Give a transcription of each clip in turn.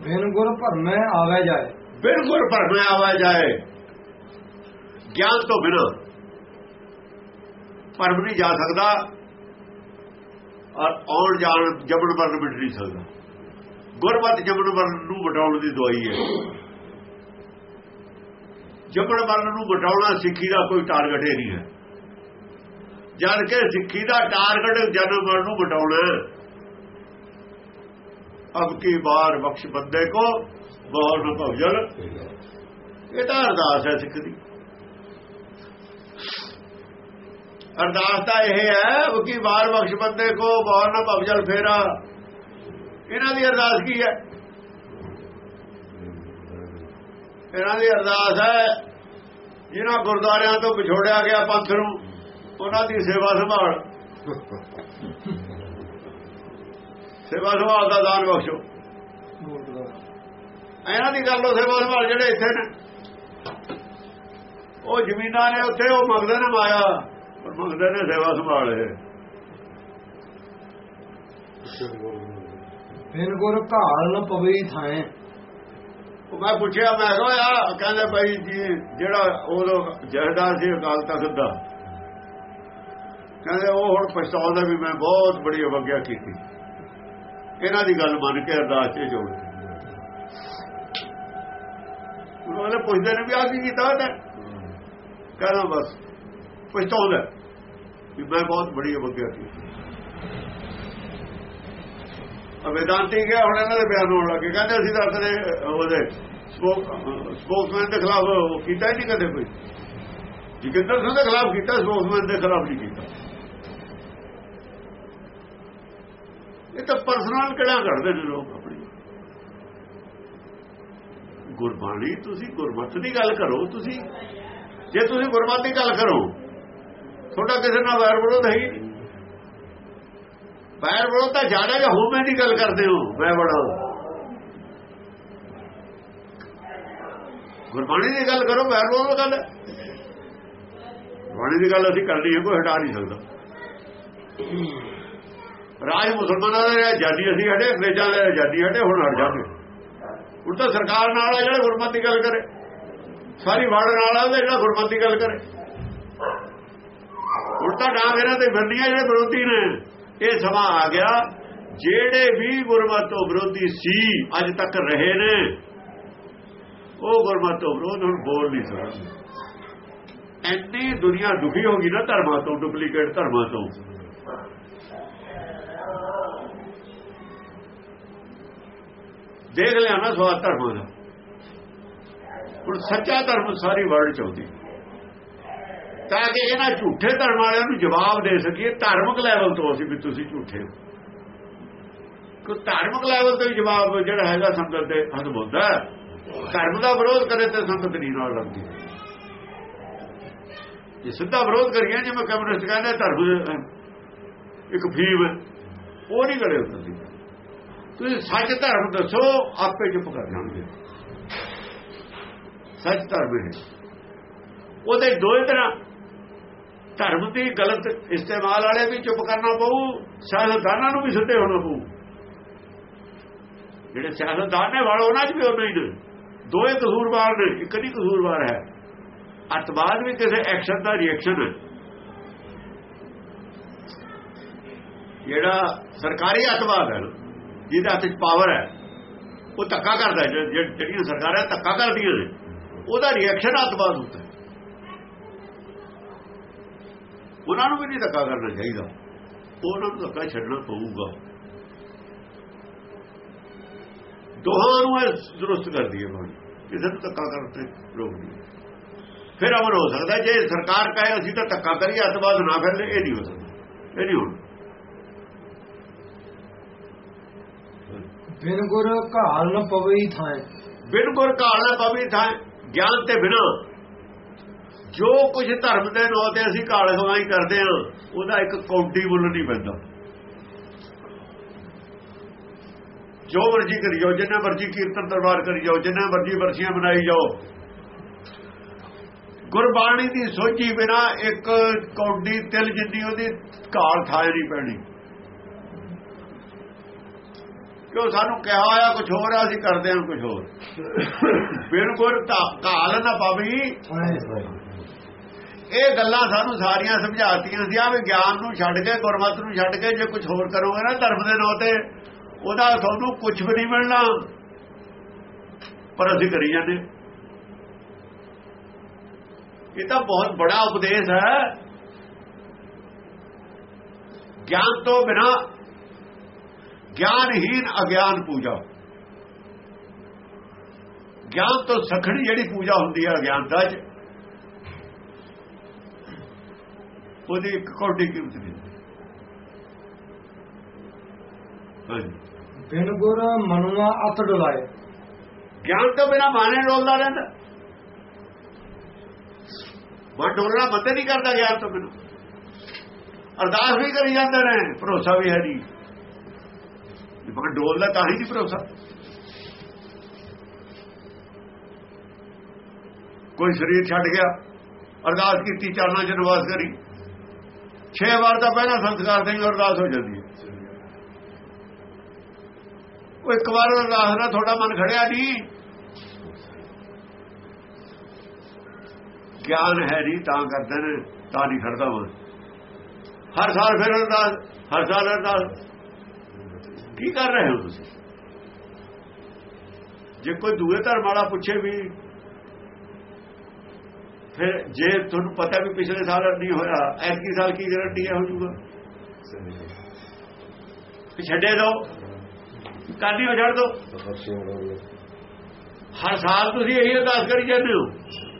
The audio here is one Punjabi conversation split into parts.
ਬਿਨ ਗੁਰ ਭਰਮੈ ਆਵੇ ਜਾਏ। ਬਿਲਕੁਲ ਭਰਮਿਆ ਆਵਾ ਜਾਏ। ਗਿਆਨ ਤੋਂ ਬਿਨਾਂ ਭਰਮ ਨਹੀਂ ਜਾ ਸਕਦਾ ਔਰ ਆਉਣ ਜਾਣ ਜਬਨ ਮਰਨ ਮਿਟ ਨਹੀਂ ਸਕਦਾ। ਗੁਰਮਤ ਜਬਰ ਵਰਨ ਨੂੰ ਵਟਾਉਣ ਦੀ ਦਵਾਈ ਹੈ। ਜਬਨ ਮਰਨ ਨੂੰ ਵਟਾਉਣਾ ਸਿੱਖੀ ਦਾ ਕੋਈ ਟਾਰਗੇਟ ਹੀ ਨਹੀਂ ਹੈ। ਜਦ ਕਿ ਸਿੱਖੀ ਦਾ ਟਾਰਗੇਟ ਜਨਮ ਵਰਨ ਨੂੰ ਵਟਾਉਣਾ ਅਬ ਕੀ ਬਾਰ ਬਖਸ਼ ਬੰਦੇ ਕੋ ਬਹੁਤ ਭਵਜਲ ਇਹ ਤਾਂ ਅਰਦਾਸ ਹੈ ਸਿੱਖ ਦੀ। ਅਰਦਾਸ ਤਾਂ ਇਹ ਹੈ ਉਹ ਕੀ ਬਾਰ ਬਖਸ਼ ਬੰਦੇ ਕੋ ਬਹੁਤ ਨਾ ਭਵਜਲ ਫੇਰਾ। ਇਹਨਾਂ ਦੀ ਅਰਦਾਸ ਕੀ ਹੈ? ਇਹਨਾਂ ਦੀ ਅਰਦਾਸ ਹੈ, ਜਿਨ੍ਹਾਂ ਗੁਰਦੁਆਰਿਆਂ ਤੋਂ ਵਿਛੋੜਿਆ ਗਿਆ ਪੰਥ ਨੂੰ, ਉਹਨਾਂ ਦੀ ਸੇਵਾ ਸੰਭਾਲ। ਸੇਵਾ ਸੰਭਾਲ ਦਾ ਦਾਨ ਬਖਸ਼ੋ। ਇਹਨਾਂ ਦੀ ਗੱਲ ਉਹ ਸੇਵਾ ਸੰਭਾਲ ਜਿਹੜੇ ਇੱਥੇ ਨੇ। ਉਹ ਜ਼ਮੀਨਾਂ ਨੇ ਉੱਥੇ ਉਹ ਮੰਗਦੇ ਨੇ ਮਾਇਆ ਪਰ ਮੰਗਦੇ ਨੇ ਸੇਵਾ ਸੰਭਾਲ ਇਹ। ਬਿਨ ਗੁਰ ਘਾਲ ਨ ਪਵੇ ਥਾਏ। ਉਹ ਮੈਂ ਪੁੱਛਿਆ ਮੈਂ ਕਿਹਾ ਆ ਕਹਿੰਦੇ ਭਾਈ ਜੀ ਜਿਹੜਾ ਉਹ ਜਹਦਾਰ ਸੀ ਅਕਾਲ ਤਖਤ ਦਾ। ਕਹਿੰਦੇ ਉਹ ਹੁਣ ਪਛਤਾਉਂਦਾ ਵੀ ਮੈਂ ਬਹੁਤ ਬੜੀ ਅਵਗਿਆ ਕੀਤੀ। ਇਹਨਾਂ ਦੀ ਗੱਲ ਮੰਨ ਕੇ ਅਰਦਾਸ 'ਚ ਜੋੜ ਉਹਨੇ ਪੁੱਛਦੇ ਨੇ ਵੀ ਆ ਕੀ ਕੀਤਾ ਉਹਨੇ? ਕਹਿੰਦਾ ਬਸ ਪਛਤਾਉਂਦਾ ਵੀ ਮੈਂ ਬਹੁਤ ਬੜੀ ਅਵਗਿਆ ਕੀਤੀ ਅਵੇਦਾਂਤੀ ਗਿਆ ਹੁਣ ਇਹਨਾਂ ਦੇ ਬਿਆਨ ਹੋਣ ਲੱਗੇ। ਕਹਿੰਦੇ ਅਸੀਂ ਤਾਂ ਕਦੇ ਉਹਦੇ ਸਪੋਕਸਮੈਨ ਦੇ ਖਿਲਾਫ ਕੀਤਾ ਹੀ ਨਹੀਂ ਕਦੇ ਕੋਈ। ਜਿਕੰਦਰ ਸਿੰਘ ਦੇ ਖਿਲਾਫ ਕੀਤਾ, ਸਪੋਕਸਮੈਨ ਦੇ ਖਿਲਾਫ ਨਹੀਂ ਕੀਤਾ। ਇਹ ਤਾਂ ਪਰਸਨਲ ਕਿਹੜਾ ਕਰਦੇ ਨੇ ਲੋਕ ਆਪਣੀ? ਗੁਰਬਾਣੀ, ਤੁਸੀਂ ਗੁਰਮਤਿ ਦੀ ਗੱਲ ਕਰੋ, ਤੁਸੀਂ ਜੇ ਤੁਸੀਂ ਗੁਰਮਤਿ ਦੀ ਗੱਲ ਕਰੋ, ਤੁਹਾਡਾ ਕਿਸੇ ਨਾਲ ਵੈਰ ਵਿਰੋਧ ਹੈ ਨਹੀਂ। ਵੈਰ ਵਿਰੋਧ ਤਾਂ ਜ਼ਿਆਦਾ ਜਾਂ ਹੋਵੇਂ ਦੀ ਗੱਲ ਕਰਦੇ ਹੋ ਮੈਂ ਬੜਾ ਗੁਰਬਾਣੀ ਦੀ ਗੱਲ ਕਰੋ, ਵੈਰ ਵਿਰੋਧ ਗੱਲ। ਗੁਰਬਾਣੀ ਦੀ ਗੱਲ ਅਸੀਂ ਕਰਨੀ ਹੈ, ਕੋਈ ਹਟਾ ਨਹੀਂ ਸਕਦਾ। ਰਾਜ ਮੁਸਲਮਾਨਾਂ ਦਾ ਆਜ਼ਾਦੀ ਅਸੀਂ ਹਟੇ, ਅੰਗਰੇਜ਼ਾਂ ਦਾ ਆਜ਼ਾਦੀ ਹਟੇ, ਹੁਣ ਹਟ ਜਾਗੇ ਹੁਣ ਤਾਂ ਸਰਕਾਰ ਨਾਲ ਆ ਜਿਹੜਾ ਗੁਰਮਤਿ ਦੀ ਗੱਲ ਕਰੇ। ਸਾਰੀ ਵੜ ਨਾਲ ਆ ਜਿਹੜਾ ਗੁਰਮਤਿ ਦੀ ਗੱਲ ਕਰੇ। ਹੁਣ ਤਾਂ ਡਾਂਗਰਾਂ ਤੇ ਬੰਦੀਆਂ ਜਿਹੜੇ ਵਿਰੋਧੀ ਨੇ, ਇਹ ਸਮਾਂ ਆ ਗਿਆ। ਜਿਹੜੇ ਵੀ ਗੁਰਮਤਿ ਤੋਂ ਵਿਰੋਧੀ ਸੀ, ਅੱਜ ਤੱਕ ਰਹੇ ਨੇ, ਉਹ ਗੁਰਮਤਿ ਤੋਂ ਵਿਰੋਧ ਹੁਣ ਬੋਲ ਨਹੀਂ ਸਕਦੇ। ਐਨੀ ਦੁਨੀਆ ਦੁਖੀ ਹੋ ਗਈ ਨਾ ਧਰਮਾਂ ਤੋਂ ਡੁਪਲੀਕੇਟ ਧਰਮਾਂ ਤੋਂ। ਦੇਖ ਲਿਆ ਨਾ ਸਵਾਦ ਧਰਮ ਦਾ। ਹੁਣ ਸੱਚਾ ਧਰਮ ਸਾਰੀ ਵਰਲਡ ਚ ਆਉਂਦੀ। ਤਾਂ ਕਿ ਇਹਨਾਂ ਝੂਠੇ ਧਰਮ ਵਾਲਿਆਂ ਨੂੰ ਜਵਾਬ ਦੇ ਸਕੀਏ, ਧਾਰਮਿਕ ਲੈਵਲ ਤੋਂ ਅਸੀਂ ਵੀ ਤੁਸੀਂ ਝੂਠੇ ਹੋ। ਕੋ ਧਾਰਮਿਕ ਲੈਵਲ ਤੋਂ ਜਵਾਬ ਜਿਹੜਾ ਹੈਗਾ ਸੰਗਤ ਦੇ ਹੱਥ ਹੁੰਦਾ ਧਰਮ ਦਾ ਵਿਰੋਧ ਕਰੇ ਤੇ ਸੰਗਤ ਨਹੀਂ ਨਾਲ ਲੱਗਦੀ ਜੇ ਸਿੱਧਾ ਵਿਰੋਧ ਕਰੀਏ, ਜਿਵੇਂ ਕਮਿਊਨਿਸਟ ਕਹਿੰਦੇ ਧਰਮ ਇੱਕ ਫੀਮ ਉਹ ਨਹੀਂ ਗਲੇ ਹੁੰਦੀ ਤੁਸੀਂ ਸੱਚ ਧਰਮ ਦੱਸੋ, ਆਪੇ ਚੁੱਪ ਕਰ ਜਾਣਗੇ। ਸੱਚ ਧਰਮ ਹੈ ਉਹਦੇ ਦੋਏ ਤਰ੍ਹਾਂ। ਧਰਮ ਦੀ ਗਲਤ, ਇਸਤੇਮਾਲ ਵਾਲੇ ਵੀ ਚੁੱਪ ਕਰਨਾ ਪਊ, ਸਿਆਸਤਦਾਨਾਂ ਨੂੰ ਵੀ ਸਿੱਧੇ ਹੋਣਾ ਪਊ। ਜਿਹੜੇ ਸਿਆਸਤਦਾਨ ਨੇ, ਵਾਲ ਉਹਨਾਂ 'ਚ ਵੀ ਉਹਨਾਂ ਹੀ ਨੇ। ਦੋਏ ਕਸੂਰਵਾਰ ਨੇ, ਇੱਕ ਨਹੀਂ ਕਸੂਰਵਾਰ ਹੈ। ਅਤਵਾਦ ਵੀ ਕਿਸੇ ਐਕਸ਼ਨ ਦਾ ਰਿਐਕਸ਼ਨ ਹੈ। ਜਿਹੜਾ ਸਰਕਾਰੀ ਅਤਵਾਦ ਹੈ ਜਿਹਦੇ ਹੱਥ 'ਚ ਪਾਵਰ ਹੈ, ਉਹ ਧੱਕਾ ਕਰਦਾ ਜਿਹੜੀਆਂ ਸਰਕਾਰਾਂ ਧੱਕਾ ਕਰਦੀਆਂ ਨੇ, ਉਹਦਾ ਰਿਐਕਸ਼ਨ ਅਤਵਾਦ ਹੁੰਦਾ ਉਹਨਾਂ ਨੂੰ ਵੀ ਨਹੀਂ ਧੱਕਾ ਕਰਨਾ ਚਾਹੀਦਾ। ਉਹਨਾਂ ਨੂੰ ਧੱਕਾ ਛੱਡਣਾ ਪਊਗਾ। ਦੋਹਾਂ ਨੂੰ ਇਹ ਦਰੁਸਤ ਕਰਦੀ ਹੈ ਬਾਣੀ ਕਿਸੇ ਨੂੰ ਧੱਕਾ ਕਰਨ ਤੇ ਰੋਕਦੀ ਫਿਰ ਅਮਰ ਹੋ ਸਕਦਾ ਜੇ ਸਰਕਾਰ ਕਹੇ ਅਸੀਂ ਤਾਂ ਧੱਕਾ ਕਰੀਏ, ਅਤਵਾਦ ਨਾ ਫੈਲੇ ਇਹ ਨਹੀਂ ਹੋ ਸਕਦਾ। ਇਹ ਨਹੀਂ ਹੋਣਾ। ਬਿਨ ਗੁਰ ਘਾਲ ਨ ਪਵੇ ਥਾਂ ਬਿਨ ਗੁਰ ਘਾਲ ਨਾ ਪਵੇ ਥਾਂ ਗਿਆਨ ਤੇ ਬਿਨਾ। ਜੋ ਕੁਝ ਧਰਮ ਦੇ ਨਾਂ ਤੇ ਅਸੀਂ ਘਾਲ ਗਵਾਈ ਕਰਦੇ ਹਾਂ, ਉਹਦਾ ਇੱਕ ਕੌਡੀ ਮੁੱਲ ਨਹੀਂ ਪੈਂਦਾ। ਜੋ ਮਰਜ਼ੀ ਕਰੀ ਜਾਓ ਜਿੰਨਾ ਮਰਜ਼ੀ ਕੀਰਤਨ ਦਰਬਾਰ ਕਰੀ ਜਾਓ ਜਿੰਨਾ ਮਰਜ਼ੀ ਵਰਸੀਆਂ ਬਣਾਈ ਜਾਓ। ਗੁਰਬਾਣੀ ਦੀ ਸੋਚੀ ਬਿਨਾ ਇੱਕ ਕੌਡੀ ਤਿਲ ਜਿੰਨੀ ਉਹਦੀ ਘਾਲ ਥਾਏ ਨਹੀਂ ਪੈਣੀ। ਕਿਉਂ ਸਾਨੂੰ ਕਿਹਾ ਹੋਇਆ ਕੁਝ ਹੋਰ ਆ, ਅਸੀਂ ਕਰਦੇ ਹਾਂ ਕੁਝ ਹੋਰ। ਬਿਲਕੁਲ ਕਾਲ ਨਾ ਪਾਵੀ। ਇਹ ਗੱਲਾਂ ਸਾਨੂੰ ਸਾਰੀਆਂ ਸਮਝਾਤੀਆਂ ਸੀ। ਆ ਵੀ ਗਿਆਨ ਨੂੰ ਛੱਡ ਕੇ, ਗੁਰਮਤ ਨੂੰ ਛੱਡ ਕੇ ਜੇ ਕੁਝ ਹੋਰ ਕਰੋਗੇ ਨਾ ਧਰਮ ਦੇ ਨਾਂ ਤੇ, ਉਹਦਾ ਤੁਹਾਨੂੰ ਕੁਝ ਵੀ ਨਹੀਂ ਮਿਲਣਾ। ਪਰ ਅਸੀਂ ਕਰੀ ਜਾਂਦੇ ਇਹ ਤਾਂ ਬਹੁਤ ਬੜਾ ਉਪਦੇਸ਼ ਹੈ। ਗਿਆਨ ਤੋਂ ਬਿਨਾ ਗਿਆਨਹੀਨ ਅਗਿਆਨ ਪੂਜਾ। ਗਿਆਨ ਤੋਂ ਸਖਣੀ ਜਿਹੜੀ ਪੂਜਾ ਹੁੰਦੀ ਹੈ ਅਗਿਆਨਤਾ 'ਚ ਉਹਦੀ ਇੱਕ ਕੋਟੀ ਕੀਮਤ ਨਹੀਂ ਬਿਨ ਗੁਰ ਮਨੁਆ ਅਤ ਡੁਲਾਏ। ਗਿਆਨ ਤੋਂ ਬਿਨਾ ਮਾਨੇ ਡੋਲਦਾ ਰਹਿੰਦਾ। ਮਨ ਡੋਲਣਾ ਮਤੇ ਨਹੀਂ ਕਰਦਾ ਗਿਆਨ ਤੋਂ ਬਿਨਾ। ਅਰਦਾਸ ਵੀ ਕਰੀ ਜਾਂਦੇ ਨੇ ਭਰੋਸਾ ਵੀ ਹੈ ਨਹੀਂ। ਮਨ ਡੋਲਦਾ ਤਾਂ ਹੀ ਨਹੀਂ ਭਰੋਸਾ। ਕੋਈ ਸਰੀਰ ਛੱਡ ਗਿਆ। ਅਰਦਾਸ ਕੀਤੀ, ਚਰਨਾਂ 'ਚ ਨਿਵਾਸ ਕਰੀ। 6 ਵਾਰ ਤਾਂ ਪਹਿਲਾਂ ਸੰਸਕਾਰ ਦੇ ਅਰਦਾਸ ਹੋ ਜਾਂਦੀ ਹੈ। ਉਹ ਇੱਕ ਵਾਰ ਅਰਦਾਸ ਨਾਲ ਤੁਹਾਡਾ ਮਨ ਖੜਿਆ ਨਹੀਂ ਗਿਆਨ ਹੈ ਨਹੀਂ, ਤਾਂ ਕਰਦੇ ਨੇ ਤਾਂ ਨਹੀਂ ਖੜਦਾ ਮਨ। ਹਰ ਸਾਲ ਫਿਰ ਅਰਦਾਸ, ਹਰ ਸਾਲ ਅਰਦਾਸ। ਕੀ ਕਰ ਰਹੇ ਹੋ ਤੁਸੀਂ? ਜੇ ਕੋਈ ਦੂਏ ਧਰਮ ਵਾਲਾ ਪੁੱਛੇ ਵੀ, ਫਿਰ ਜੇ ਤੁਹਾਨੂੰ ਪਤਾ ਵੀ ਪਿਛਲੇ ਸਾਲ ਨਹੀਂ ਹੋਇਆ, ਐਤਕੀ ਸਾਲ ਕੀ ਗਾਰੰਟੀ ਹੈ ਹੋ ਜੂਗਾ ਛੱਡੇ ਦੋ। ਕਾਦੀ ਹੋ ਛੱਡ ਦੋ? ਹਰ ਸਾਲ ਤੁਸੀਂ ਇਹੀ ਅਰਦਾਸ ਕਰੀ ਜਾਂਦੇ ਹੋ।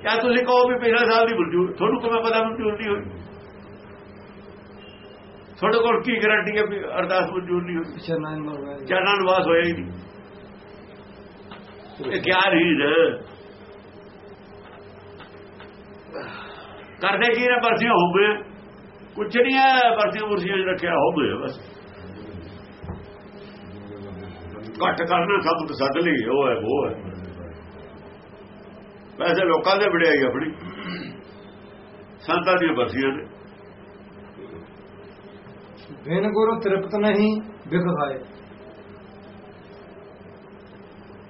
ਕਿਆ ਤੁਸੀਂ ਕਹੋ ਵੀ ਪਿਛਲੇ ਸਾਲ ਦੀ ਮਨਜ਼ੂਰ ਤੁਹਾਨੂੰ ਕਿਵੇਂ ਪਤਾ ਮਨਜ਼ੂਰ ਨਹੀਂ ਹੋਈ? ਤੁਹਾਡੇ ਕੋਲ ਕੀ ਗਾਰੰਟੀ ਹੈ ਵੀ ਅਰਦਾਸ ਮਨਜ਼ੂਰ ਨਹੀਂ ਹੋਈ? ਚਰਨਾਂ ਨਿਵਾਸ ਹੋਇਆ ਹੀ ਨਹੀਂ। ਇਹ ਗਿਆਨ ਹੀ? ਨੇ ਕਰਦੇ ਕੀ ਨੇ ਬਰਸੀਆਂ ਹੋਵੇ। ਕੁਛ ਨਹੀਂ ਹੈ ਬਰਸੀਆਂ ਮੁਰਸੀਆਂ 'ਚ ਰੱਖਿਆ ਹੋਵੇ ਬਸ। ਘੱਟ ਕਰਨਾ ਸਭ ਤੋਂ ਸੱਦ ਲਈ ਉਹ ਹੈ ਉਹ ਹੈ। ਵੈਸੇ ਲੋਕਾਂ ਦੇ ਵਡਿਆਈ ਆਪਣੀ। ਸੰਤਾਂ ਦੀਆਂ ਬਰਸੀਆਂ ਨੇ। ਬਿਨ ਗੁਰੂ ਤ੍ਰਿਪਤ ਨਹੀਂ ਬਿਖ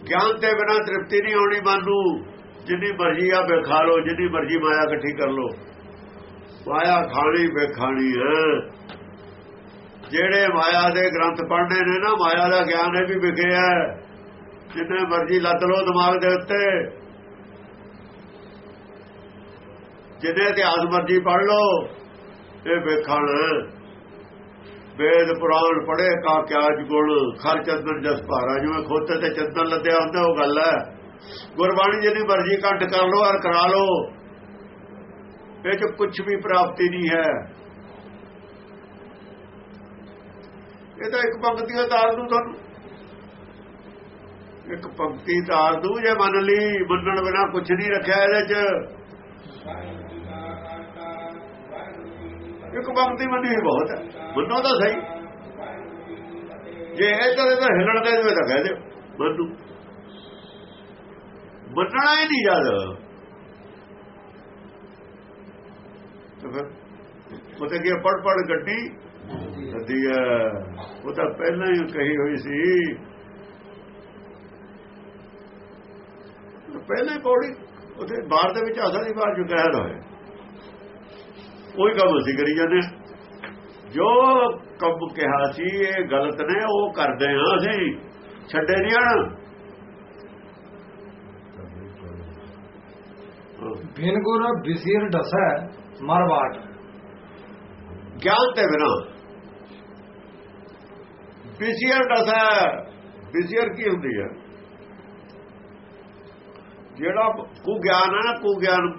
ਗਿਆਨ ਤੇ ਬਿਨਾ ਤ੍ਰਿਪਤੀ ਨਹੀਂ ਆਉਣੀ ਮਨ ਨੂੰ ਜਿੰਨੀ ਮਰਜ਼ੀ ਆ ਬੇਖਾ ਲੋ ਜਿੰਨੀ ਮਰਜ਼ੀ ਮਾਇਆ ਇਕੱਠੀ ਕਰ ਲੋ ਮਾਇਆ ਖਾਣੀ ਬੇਖਾਣੀ ਹੈ। ਜਿਹੜੇ ਮਾਇਆ ਦੇ ਗ੍ਰੰਥ ਪੜ੍ਹਨੇ ਨੇ ਨਾ, ਮਾਇਆ ਦਾ ਗਿਆਨ ਇਹ ਵੀ ਵਿਖਿਆ ਜਿੰਨੇ ਮਰਜ਼ੀ ਲੱਦ ਲੋ ਦਿਮਾਗ ਦੇ ਉੱਤੇ। ਜਿੰਨੇ ਇਤਿਹਾਸ ਮਰਜ਼ੀ ਪੜ੍ਹ ਲੋ ਇਹ ਵੇਖਣ। ਵੇਦ ਪੁਰਾਣ ਪੜ੍ਹੇ, ਕਾ ਕਿਆ ਗੁਣ, ਖਰ ਚੰਦਨ ਜਸ ਭਾਰਾ। ਜਿਵੇਂ ਖੋਤੇ ਤੇ ਚੰਦਨ ਲੱਦਿਆ ਹੁੰਦਾ, ਉਹ ਗੱਲ ਹੈ। ਗੁਰਬਾਣੀ ਜਿੰਨੀ ਮਰਜ਼ੀ ਕੰਠ ਕਰ ਲੋ ਔਰ ਕਰਾ ਲੋ ਇਹ ਚ ਕੁਝ ਵੀ ਪ੍ਰਾਪਤੀ ਨਹੀਂ ਹੈ। ਇਹ ਤਾਂ ਇੱਕ ਪੰਕਤੀ ਤਾਰ ਦੂ ਤੁਹਾਨੂੰ। ਇੱਕ ਪੰਕਤੀ ਤਾਰ ਦੂ ਜੇ ਮੰਨ ਲਈ, ਮੰਨਣ ਬਿਨਾ ਕੁਝ ਨਹੀਂ ਰੱਖਿਆ ਇਹਦੇ ਚ। ਇੱਕ ਪੰਕਤੀ ਮੰਨੀ ਹੋਈ ਬਹੁਤ ਹੈ। ਮੰਨੋ ਤਾਂ ਸਹੀ। ਜੇ ਇਹ ਕਰੇ ਤਾਂ ਇਹਦਾ ਹਿਲਣ ਦੇ ਦੇਵੇ ਤਾਂ ਕਹਿ ਦਿਓ ਮੰਨੂ ਮੰਨਣਾ ਹੀ ਨਹੀਂ ਜਦ ਤੇ ਫਿਰ ਉਹ ਤਾਂ ਕੀ ਪੜ ਪੜ ਗੱਡੀ? ਅੱਦੀ ਉਹ ਤਾਂ ਪਹਿਲਾਂ ਹੀ ਕਹੀ ਹੋਈ ਸੀ। ਪਹਿਲੇ ਹੀ ਪੌੜੀ, ਉਥੇ ਬਾਹਰ ਦੇ ਵਿੱਚ ਆਸਾ ਦੀ ਬਾਹਰ ਜੋ ਕਹਿ ਹੋਇਆ। ਕੋਈ ਕੰਮ ਅਸੀਂ ਕਰੀ ਜਾਂਦੇ ਜੋ ਕੰਮ ਕਿਹਾ ਸੀ ਇਹ ਗਲਤ ਨੇ ਉਹ ਕਰਦੇ ਹਾਂ ਅਸੀਂ। ਛੱਡੇ ਨਹੀਂ ਆਣ ਬਿਨ ਗੁਰ ਬਿਸੀਰ ਡਸੈ ਮਰਵਾਟ ਗਿਆਨ ਤੇ ਬਿਨਾ। ਬਿਸੀਅਰ ਦਸਾ ਬਿਸੀਅਰ ਕੀ ਹੁੰਦੀ ਹੈ? ਜਿਹੜਾ ਕੂ ਗਿਆਨ ਹੈ ਨਾ ਕੂ ਗਿਆਨ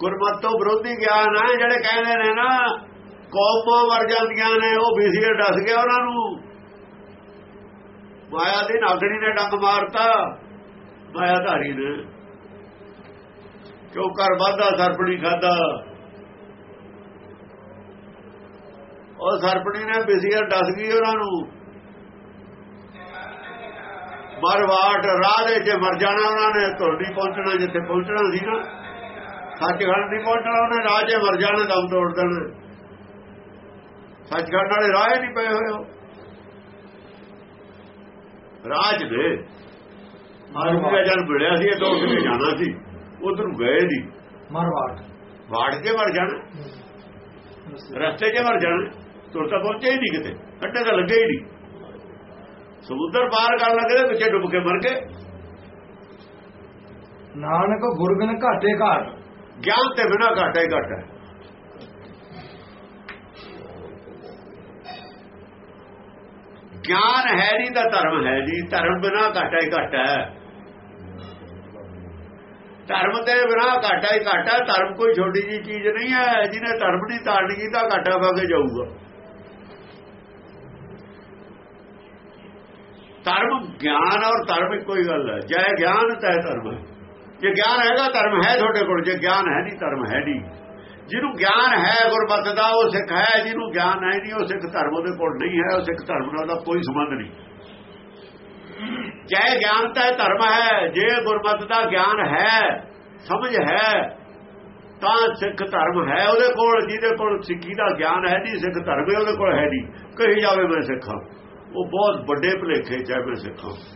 ਗੁਰਮਤ ਤੋਂ ਵਿਰੋਧੀ ਗਿਆਨ ਹੈ ਜਿਹੜੇ ਕਹਿੰਦੇ ਨੇ ਨਾ, ਕੌਮਾਂ ਵਰ ਜਾਂਦੀਆਂ ਨੇ, ਉਹ ਬਿਸੀਅਰ ਡਸ ਗਿਆ ਉਹਨਾਂ ਨੂੰ। ਮਾਇਆ ਦੀ ਨਾਗਣੀ ਨੇ ਡੰਗ ਮਾਰਤਾ ਮਾਇਆ ਧਾਰੀ ਨੇ। ਕਿਉਂ ਘਰ ਵਾਦਾ ਸਰਪਣੀ ਖਾਦਾ ਉਹ ਸਰਪਣੀ ਨੇ ਬਿਸੀਅਰ ਡਸ ਗਈ ਉਹਨਾਂ ਨੂੰ। ਮਰਵਾਟ ਰਾਹ ਦੇ ਜੇ ਮਰ ਜਾਣਾ ਉਹਨਾਂ ਨੇ ਤੁਹਾਡੀ ਪਹੁੰਚਣਾ ਜਿੱਥੇ ਪਹੁੰਚਣਾ ਸੀ ਨਾ। ਸੱਚਖੰਡ ਨਹੀਂ ਪਹੁੰਚਣਾ ਉਹਨੇ 'ਚ ਮਰ ਜਾਣਾ ਦਮ ਤੋੜ ਦੇਣਾ। ਸੱਚਖੰਡ ਵਾਲੇ ਰਾਹ ਨਹੀਂ ਪਏ ਹੋਏ ਰਾਜ ਨੇ ਮਰਵਾੜ। ਮਾਰੂਗਾ ਜਦ ਮਿਲਿਆ ਸੀ ਇਹ ਤਾਂ ਉਸਨੇ ਜਾਣਾ ਸੀ। ਉਧਰ ਗਏ ਨਹੀਂ। ਮਰਵਾੜ। ਵਾੜ ਕੇ ਮਰ ਜਾਣਾ। ਰਸਤੇ 'ਚ ਮਰ ਜਾਣਾ। ਤੁਰ ਤਾਂ ਪਹੁੰਚੇ ਹੀ ਨਹੀਂ ਕਿਤੇ। ਅੱਡੇ ਤਾਂ ਲੱਗੇ ਹੀ ਨਹੀਂ। ਸਮੁੰਦਰ ਪਾਰ ਕਰਨ ਲੱਗੇ ਤੇ ਪਿੱਛੇ ਡੁੱਬ ਕੇ ਮਰ ਗਏ। ਨਾਨਕ ਗੁਰਗਨ ਘਾਟੇ ਘਾਟ। ਗਿਆਨ ਤੇ ਬਿਨਾ ਘਾਟਾ ਹੀ ਘਾਟਾ ਹੈ। ਗਿਆਨ ਹੈ ਨਹੀਂ ਤਾਂ ਧਰਮ ਹੈ ਜੀ ਧਰਮ ਬਿਨਾ ਘਾਟਾ ਹੀ ਘਾਟਾ ਹੈ। ਧਰਮ ਤੇ ਬਿਨਾ ਘਾਟਾ ਹੀ ਘਾਟਾ ਧਰਮ ਕੋਈ ਛੋਟੀ ਜੀ ਚੀਜ਼ ਨਹੀਂ ਹੈ, ਜਿਹਨੇ ਧਰਮ ਨਹੀਂ ਧਾਰਨ ਕੀਤਾ ਘਾਟਾ ਪਾ ਕੇ ਜਾਊਗਾ। ਧਰਮ ਗਿਆਨ ਔਰ ਧਰਮ ਇੱਕੋ ਹੀ ਗੱਲ ਹੈ, ਜੈ ਗਿਆਨ ਤੈ ਧਰਮ ਹੈ। ਜੇ ਗਿਆਨ ਹੈਗਾ, ਧਰਮ ਹੈ ਤੁਹਾਡੇ ਕੋਲ, ਜੇ ਗਿਆਨ ਹੈ ਨਹੀਂ, ਧਰਮ ਹੈ ਨਹੀਂ। ਜਿਹਨੂੰ ਗਿਆਨ ਹੈ, ਗੁਰਮਤਿ ਦਾ, ਉਹ ਸਿੱਖ ਹੈ, ਜਿਹਨੂੰ ਗਿਆਨ ਹੈ ਨਹੀਂ, ਉਹ ਸਿੱਖ ਧਰਮ ਉਹਦੇ ਕੋਲ ਨਹੀਂ ਹੈ, ਉਹ ਸਿੱਖ ਧਰਮ ਨਾਲ ਉਹਦਾ ਕੋਈ ਸੰਬੰਧ ਨਹੀਂ। ਜੈ ਗਿਆਨ ਤਾਂ ਧਰਮ ਹੈ, ਜੇ ਗੁਰਮਤਿ ਦਾ ਗਿਆਨ ਹੈ, ਸਮਝ ਹੈ, ਤਾਂ ਸਿੱਖ ਧਰਮ ਹੈ ਉਹਦੇ ਕੋਲ, ਜਿਹਦੇ ਕੋਲ ਸਿੱਖੀ ਦਾ ਗਿਆਨ ਹੈ ਨਹੀਂ, ਸਿੱਖ ਧਰਮ ਹੈ ਉਹਦੇ ਕੋਲ ਹੈ ਨਹੀਂ। ਕਹੀ ਜਾਵੇ ਮੈਂ ਸਿੱਖਾਂ। ਉਹ ਬਹੁਤ ਵੱਡੇ ਭੁਲੇਖੇ ਚਾਹੇ ਹੈ ਮੈਂ ਸਿੱਖਾਂ।